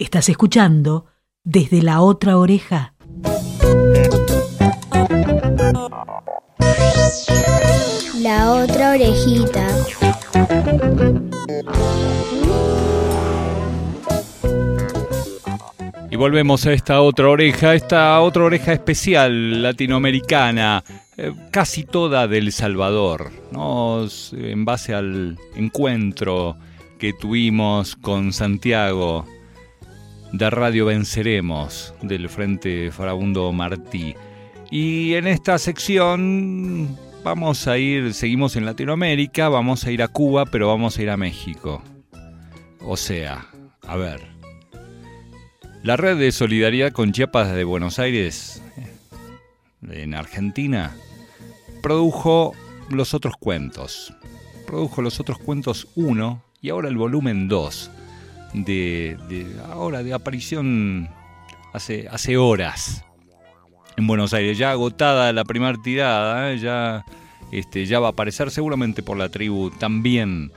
Estás escuchando desde la otra oreja. La otra orejita. Y volvemos a esta otra oreja, esta otra oreja especial latinoamericana, eh, casi toda del Salvador, ¿no? en base al encuentro que tuvimos con Santiago de Radio Venceremos del Frente Farabundo Martí. Y en esta sección vamos a ir, seguimos en Latinoamérica, vamos a ir a Cuba, pero vamos a ir a México. O sea, a ver. La red de solidaridad con Chiapas de Buenos Aires, en Argentina, produjo los otros cuentos. Produjo los otros cuentos 1 y ahora el volumen 2 de, ahora de aparición hace, hace horas en Buenos Aires, ya agotada la primera tirada, ¿eh? ya, este, ya va a aparecer seguramente por la tribu también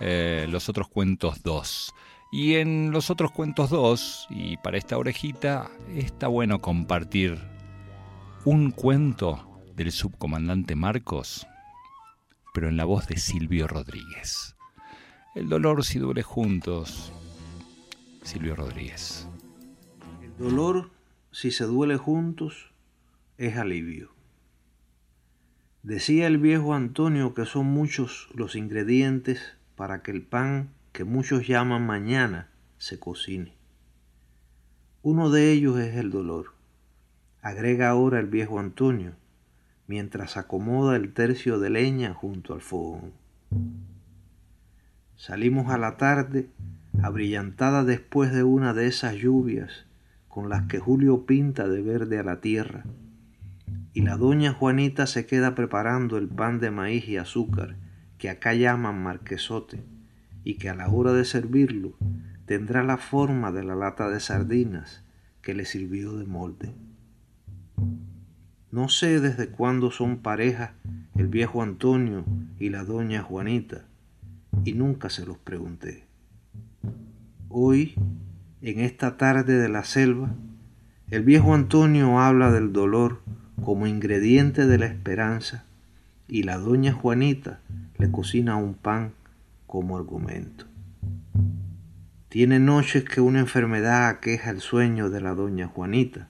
eh, los otros cuentos 2. Y en los otros cuentos 2, y para esta orejita, está bueno compartir un cuento del subcomandante Marcos, pero en la voz de Silvio Rodríguez. El dolor si duele juntos, Silvio Rodríguez. El dolor, si se duele juntos, es alivio. Decía el viejo Antonio que son muchos los ingredientes para que el pan que muchos llaman mañana se cocine. Uno de ellos es el dolor, agrega ahora el viejo Antonio, mientras acomoda el tercio de leña junto al fogón. Salimos a la tarde abrillantada después de una de esas lluvias con las que Julio pinta de verde a la tierra, y la doña Juanita se queda preparando el pan de maíz y azúcar que acá llaman marquesote, y que a la hora de servirlo tendrá la forma de la lata de sardinas que le sirvió de molde. No sé desde cuándo son pareja el viejo Antonio y la doña Juanita, y nunca se los pregunté. Hoy, en esta tarde de la selva, el viejo Antonio habla del dolor como ingrediente de la esperanza y la doña Juanita le cocina un pan como argumento. Tiene noches que una enfermedad aqueja el sueño de la doña Juanita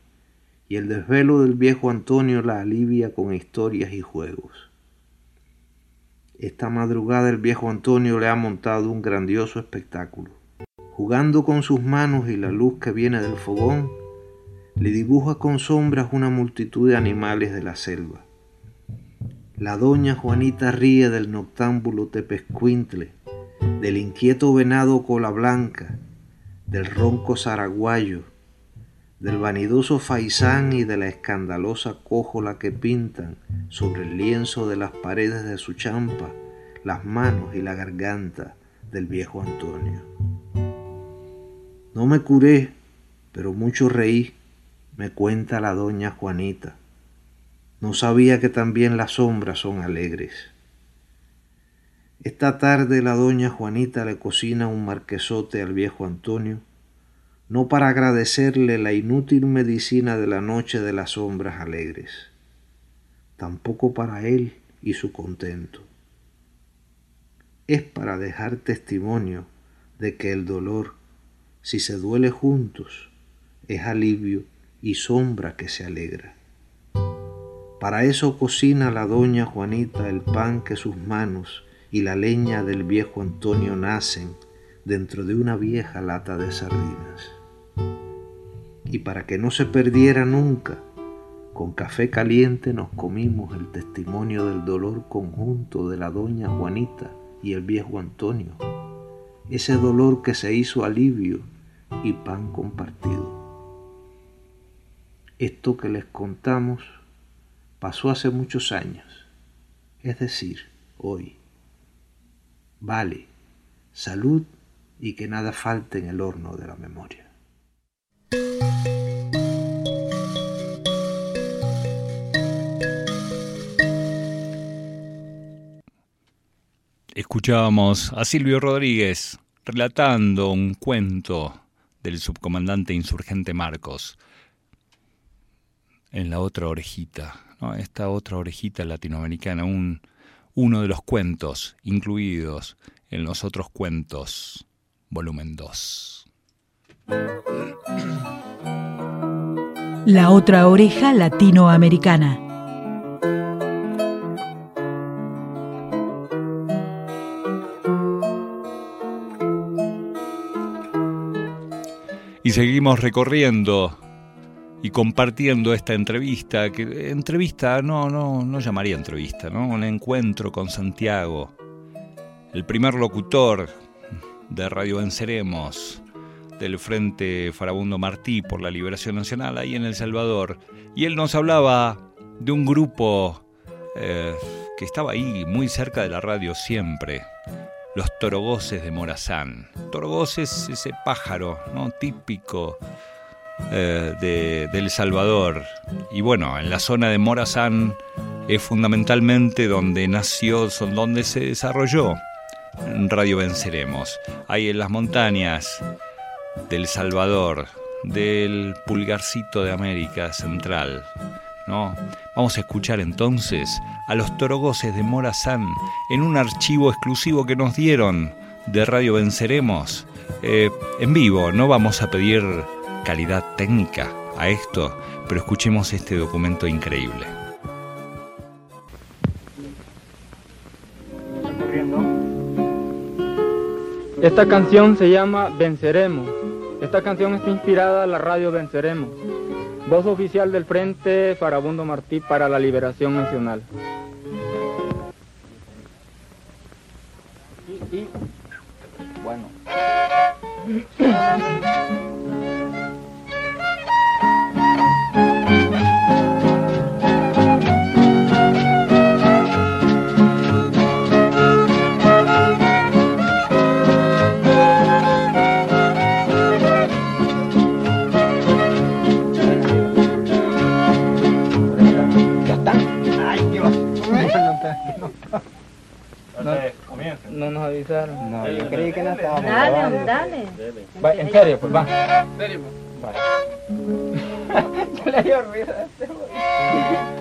y el desvelo del viejo Antonio la alivia con historias y juegos. Esta madrugada el viejo Antonio le ha montado un grandioso espectáculo jugando con sus manos y la luz que viene del fogón, le dibuja con sombras una multitud de animales de la selva. La doña Juanita ríe del noctámbulo tepescuintle, del inquieto venado cola blanca, del ronco zaraguayo, del vanidoso faisán y de la escandalosa cójola que pintan sobre el lienzo de las paredes de su champa las manos y la garganta del viejo Antonio. No me curé, pero mucho reí, me cuenta la doña Juanita. No sabía que también las sombras son alegres. Esta tarde la doña Juanita le cocina un marquesote al viejo Antonio, no para agradecerle la inútil medicina de la noche de las sombras alegres, tampoco para él y su contento. Es para dejar testimonio de que el dolor si se duele juntos, es alivio y sombra que se alegra. Para eso cocina la doña Juanita el pan que sus manos y la leña del viejo Antonio nacen dentro de una vieja lata de sardinas. Y para que no se perdiera nunca, con café caliente nos comimos el testimonio del dolor conjunto de la doña Juanita y el viejo Antonio, ese dolor que se hizo alivio y pan compartido. Esto que les contamos pasó hace muchos años, es decir, hoy. Vale, salud y que nada falte en el horno de la memoria. Escuchábamos a Silvio Rodríguez relatando un cuento del subcomandante insurgente Marcos. En la otra orejita, esta otra orejita latinoamericana, un, uno de los cuentos incluidos en los otros cuentos, volumen 2. La otra oreja latinoamericana. Seguimos recorriendo y compartiendo esta entrevista, que entrevista no, no, no llamaría entrevista, ¿no? Un encuentro con Santiago, el primer locutor de Radio Venceremos, del Frente Farabundo Martí por la Liberación Nacional ahí en El Salvador. Y él nos hablaba de un grupo eh, que estaba ahí muy cerca de la radio siempre, los torogoces de Morazán. Torogoces, ese pájaro ¿no? típico eh, de, El Salvador. Y bueno, en la zona de Morazán es fundamentalmente donde nació, son donde se desarrolló Radio Venceremos. Ahí en las montañas del Salvador, del pulgarcito de América Central. ¿No? Vamos a escuchar entonces a los torogoces de Morazán en un archivo exclusivo que nos dieron de Radio Venceremos. Eh, en vivo, no vamos a pedir calidad técnica a esto, pero escuchemos este documento increíble. Esta canción se llama Venceremos. Esta canción está inspirada a la radio Venceremos, voz oficial del Frente Farabundo Martí para la Liberación Nacional. Y, bueno. No nos avisaron. No, yo creí que no estábamos Dale, dale. Va, en serio, pues va. ¿En serio? Va. yo le había olvidado este Si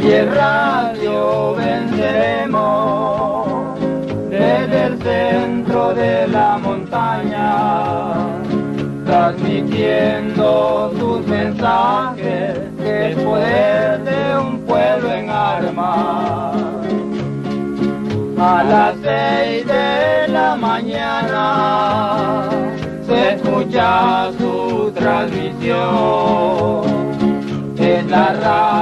oye radio venceremos desde el centro de la montaña, transmitiendo sus mensajes, el poder de un pueblo en armas. A las seis de la mañana se escucha su transmisión. Es la radio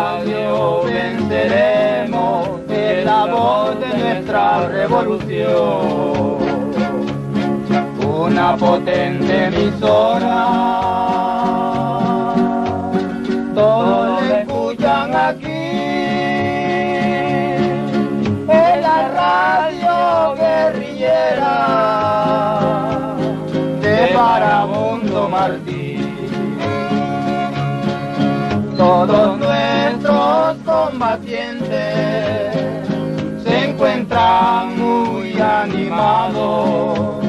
nuestra revolución. Una potente emisora, todos escuchan aquí. Es la radio guerrillera de Parabundo Martí todos nuestros combatientes encuentran muy animados,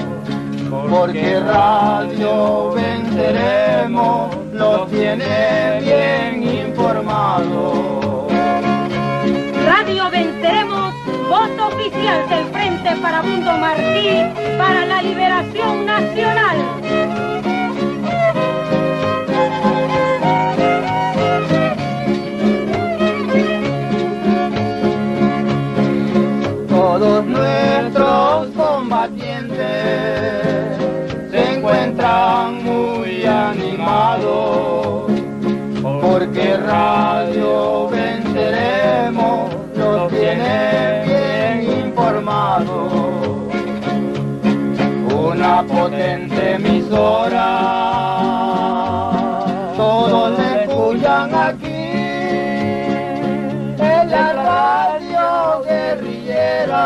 porque Radio Venceremos los tiene bien informados. Radio Venceremos, voz oficial del Frente Farabundo Martí para la Liberación Nacional. Porque Radio Venceremos los tiene bien informados. Una potente emisora, todos le escuchan aquí, en la radio guerrillera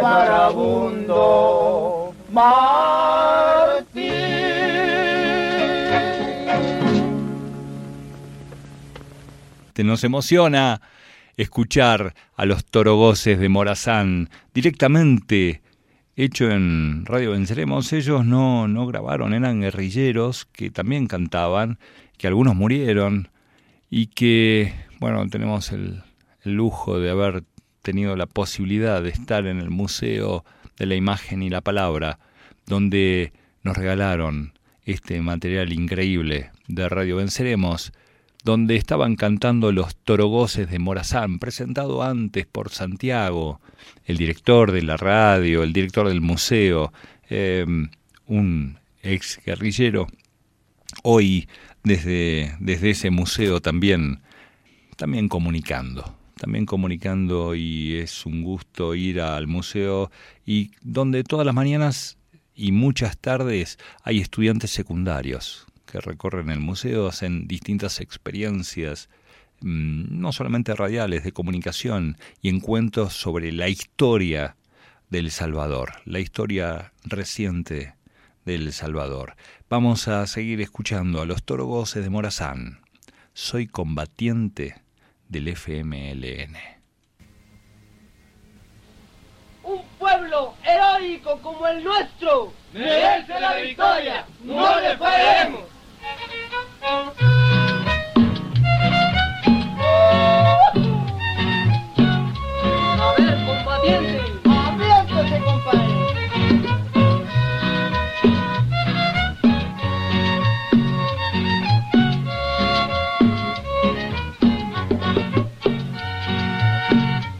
farabundo Nos emociona escuchar a los torogoces de Morazán directamente hecho en Radio Venceremos. Ellos no, no grabaron, eran guerrilleros que también cantaban, que algunos murieron y que, bueno, tenemos el lujo de haber tenido la posibilidad de estar en el Museo de la Imagen y la Palabra, donde nos regalaron este material increíble de Radio Venceremos donde estaban cantando los torogoces de Morazán, presentado antes por Santiago, el director de la radio, el director del museo, em, un ex guerrillero, hoy desde, desde ese museo también, también comunicando, también comunicando y es un gusto ir al museo y donde todas las mañanas y muchas tardes hay estudiantes secundarios que recorren el museo, hacen distintas experiencias, mm, no solamente radiales, de comunicación y encuentros sobre la historia del Salvador, la historia reciente del Salvador. Vamos a seguir escuchando a los torogoces de Morazán. Soy combatiente del FMLN. Un pueblo heroico como el nuestro merece la victoria, no le fallaremos. A ver, combatiente, abriéndose, compadre.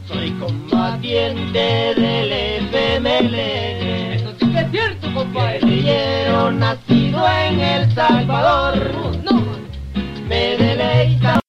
Soy combatiente del FML. Eso sí que es cierto, compadre. Guerrillero nacido en El Salvador. Me deleita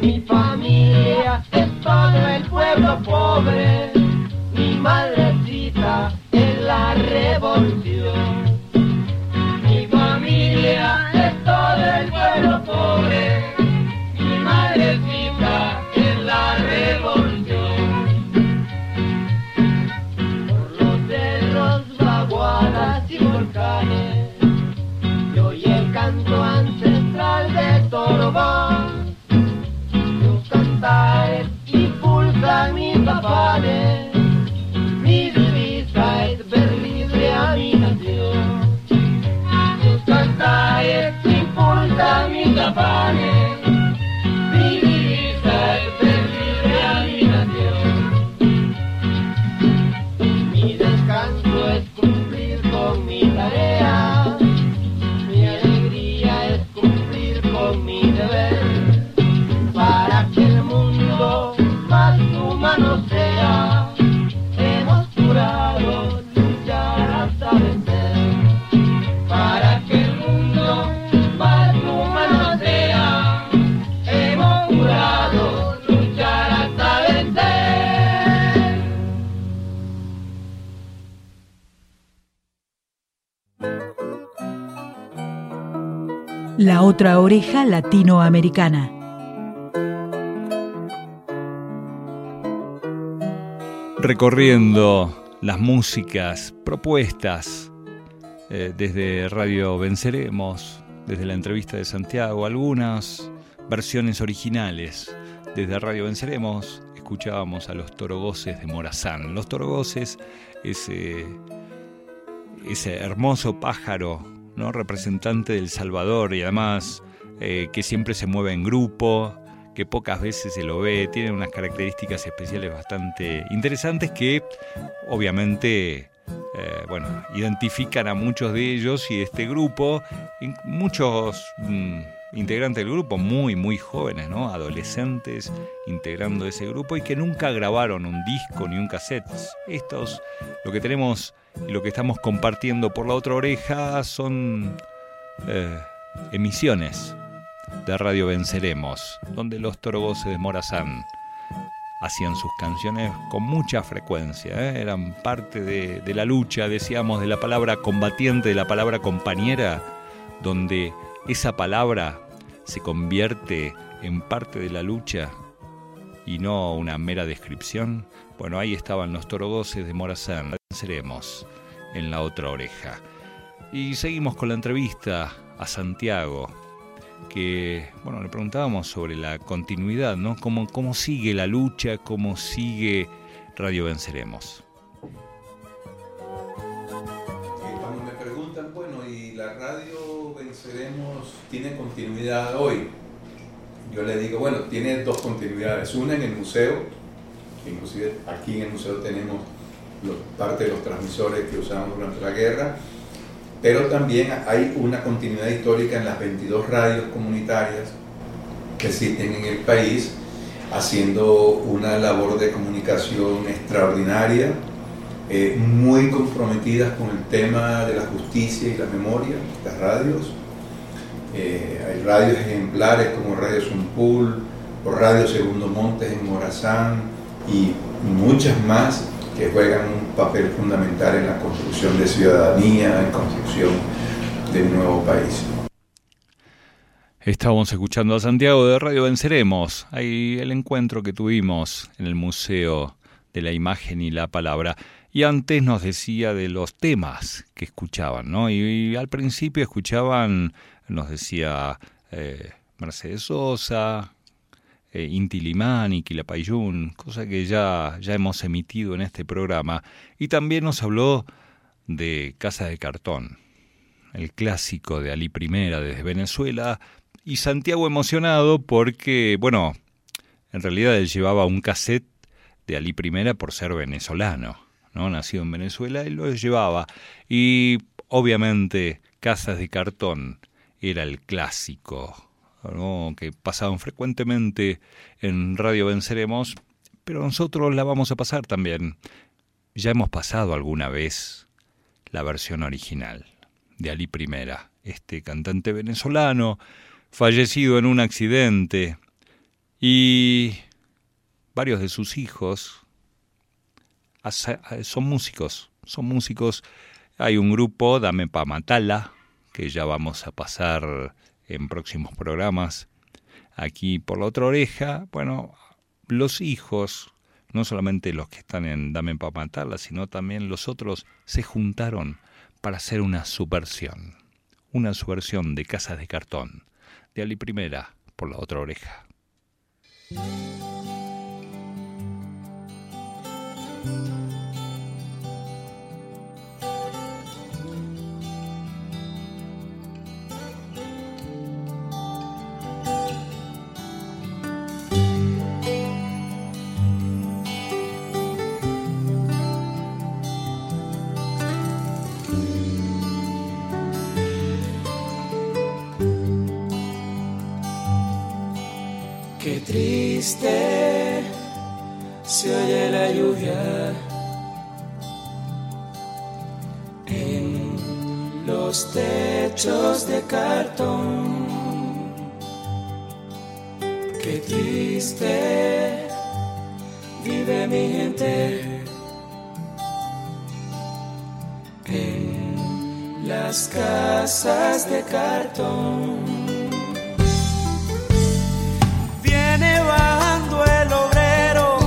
Mi familia es todo el pueblo pobre. Otra oreja latinoamericana. Recorriendo las músicas propuestas eh, desde Radio Venceremos, desde la entrevista de Santiago, algunas versiones originales. Desde Radio Venceremos escuchábamos a los torogoces de Morazán. Los torogoces, ese, ese hermoso pájaro ¿no? representante del Salvador y además eh, que siempre se mueve en grupo, que pocas veces se lo ve, tiene unas características especiales bastante interesantes que obviamente eh, bueno, identifican a muchos de ellos y de este grupo, muchos mm, integrantes del grupo muy, muy jóvenes, ¿no? adolescentes integrando ese grupo y que nunca grabaron un disco ni un cassette. Estos, lo que tenemos y lo que estamos compartiendo por la otra oreja son eh, emisiones de Radio Venceremos, donde los torogoces de Morazán hacían sus canciones con mucha frecuencia, ¿eh? eran parte de, de la lucha, decíamos, de la palabra combatiente, de la palabra compañera, donde esa palabra se convierte en parte de la lucha y no una mera descripción. Bueno, ahí estaban los torogoces de Morazán. Venceremos en la otra oreja. Y seguimos con la entrevista a Santiago, que, bueno, le preguntábamos sobre la continuidad, ¿no? ¿Cómo, cómo sigue la lucha? ¿Cómo sigue Radio Venceremos? Cuando me preguntan, bueno, ¿y la radio Venceremos tiene continuidad hoy? Yo le digo, bueno, tiene dos continuidades. Una en el museo, inclusive aquí en el museo tenemos parte de los transmisores que usamos durante la guerra, pero también hay una continuidad histórica en las 22 radios comunitarias que existen en el país, haciendo una labor de comunicación extraordinaria, eh, muy comprometidas con el tema de la justicia y la memoria, las radios. Eh, hay radios ejemplares como Radio Zumpul o Radio Segundo Montes en Morazán y muchas más que juegan un papel fundamental en la construcción de ciudadanía, en construcción de un nuevo país. Estábamos escuchando a Santiago de Radio Venceremos, ahí el encuentro que tuvimos en el Museo de la Imagen y la Palabra. Y antes nos decía de los temas que escuchaban, ¿no? Y, al principio escuchaban, nos decía eh, Mercedes Sosa, eh, Inti Limani, Quilapayún, cosa que ya, ya hemos emitido en este programa. Y también nos habló de Casa de Cartón, el clásico de Ali I desde Venezuela. Y Santiago emocionado porque, bueno, en realidad él llevaba un cassette de Ali I por ser venezolano, ¿no? Nacido en Venezuela, él lo llevaba. Y obviamente Casas de Cartón era el clásico que pasaban frecuentemente en Radio Venceremos, pero nosotros la vamos a pasar también. Ya hemos pasado alguna vez la versión original de Ali I, este cantante venezolano, fallecido en un accidente, y varios de sus hijos son músicos, son músicos. Hay un grupo, Dame Pa Matala, que ya vamos a pasar en próximos programas. Aquí por la otra oreja, bueno, los hijos, no solamente los que están en Dame para matarla, sino también los otros, se juntaron para hacer una subversión. Una subversión de Casas de Cartón, de Ali Primera por la otra oreja. en las casas de cartón. Viene bajando el obrero,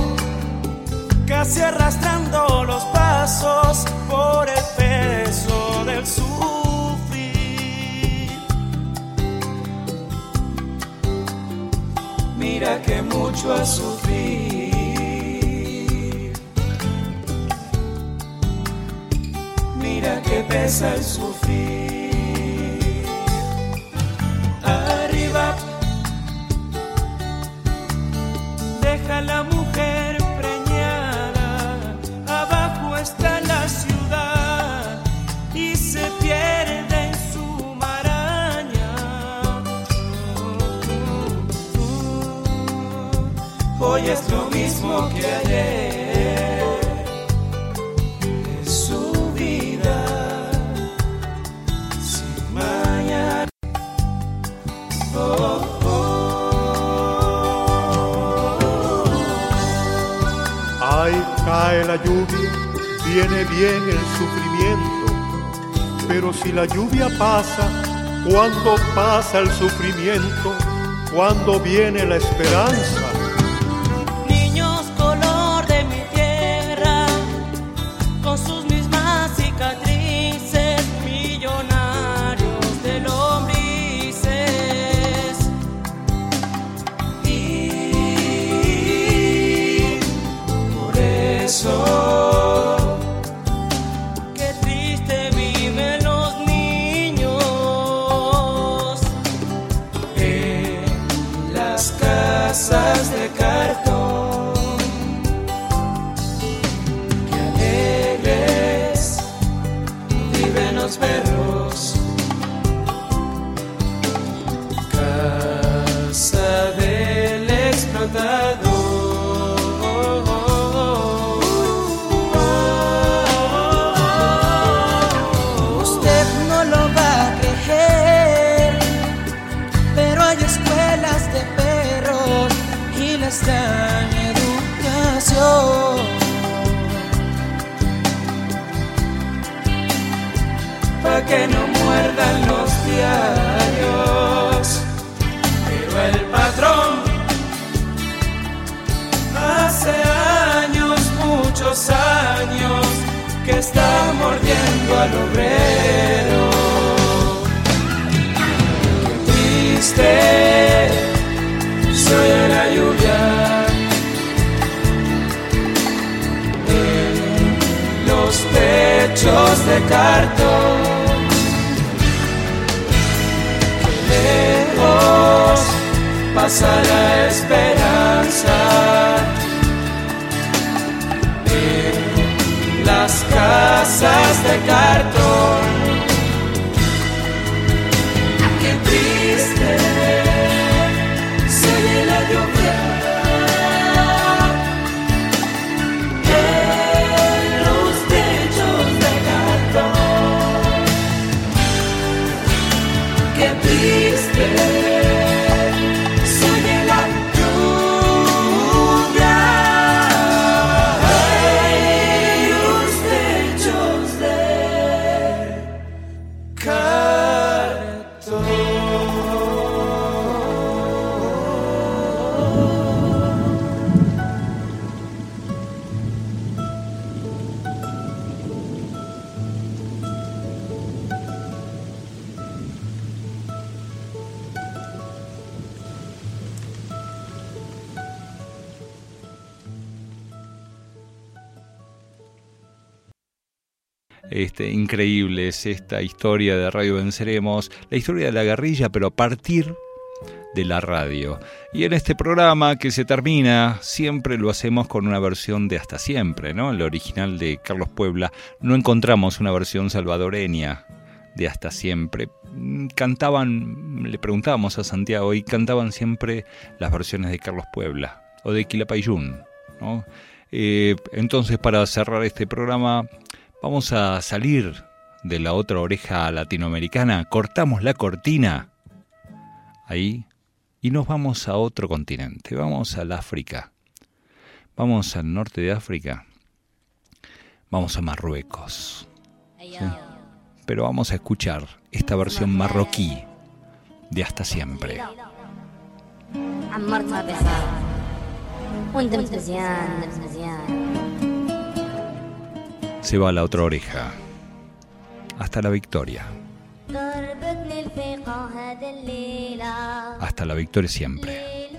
casi arrastrando los pasos por el peso del sufrir. Mira que mucho ha sufrido Que pesa el sufrir. Arriba, deja la mujer preñada. Abajo está la ciudad y se pierde en su maraña. Hoy es lo mismo que ayer. La lluvia, viene bien el sufrimiento, pero si la lluvia pasa, ¿cuándo pasa el sufrimiento? ¿Cuándo viene la esperanza? Muerdan los diarios, pero el patrón hace años, muchos años, que está mordiendo al obrero. Triste se oye la lluvia. En los techos de cartón pasa la esperanza. En las casas de cartón Este, increíble es esta historia de Radio Venceremos, la historia de la guerrilla, pero a partir de la radio. Y en este programa que se termina, siempre lo hacemos con una versión de Hasta Siempre, ¿no? El original de Carlos Puebla. No encontramos una versión salvadoreña de Hasta Siempre. Mm, Cantaban, le preguntábamos a Santiago, y cantaban siempre las versiones de Carlos Puebla o de Quilapayún, ¿no? Eh, entonces, para cerrar este programa, vamos a salir de la otra oreja latinoamericana, cortamos la cortina ahí y nos vamos a otro continente, vamos al África, vamos al norte de África, vamos a Marruecos. ¿sí? Pero vamos a escuchar esta versión marroquí de Hasta Siempre. عمرتها بخار وندمت مزيان ندمت مزيان se va a la otra oreja. Hasta la victoria. Hasta la victoria siempre.